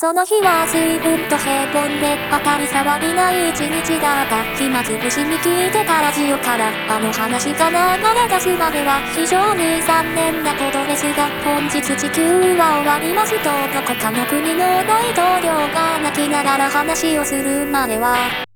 その日は随分と平凡で当たり障りない一日だった暇つぶしに聞いてたラジオからあの話が流れ出すまでは非常に残念なことですが本日地球は終わります。とどこかの国の大統領が泣きながら話をするまでは。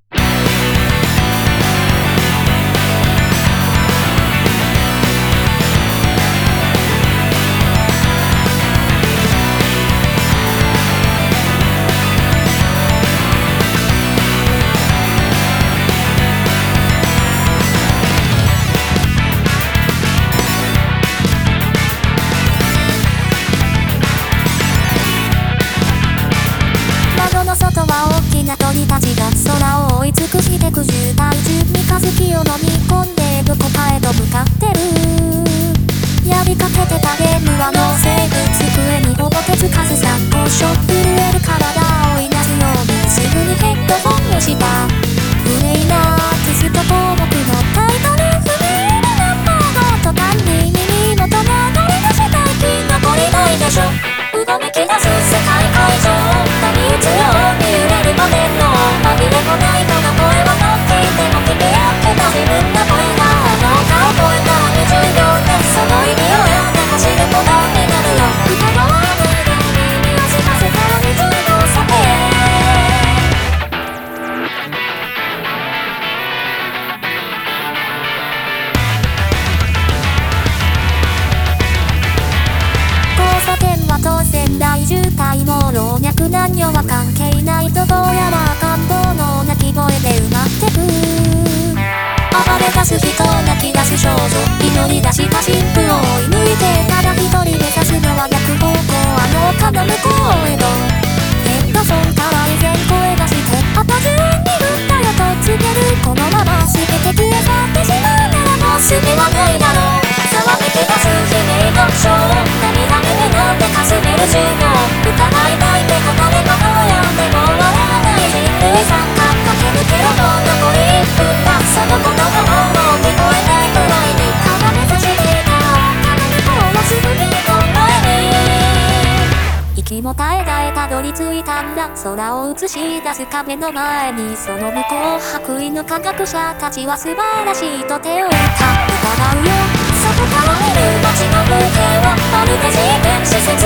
当然大渋滞も老若男女は関係ないとどうやら赤ん坊の泣き声で埋まってく。暴れ出す人泣き出す少女。祈り出した神父をかすめる授業疑いたいって答えがどうやっても笑わない人類三角駆け抜けろもう残り1分だその言葉ももう聞こえないくらいにかがめさしていた女にこうすぐにこのに息も絶え絶えたどり着いたんだ空を映し出す壁の前にその向こう白衣の科学者たちは素晴らしいと手を打った疑うよ外から見る街の風景はまるで実験施設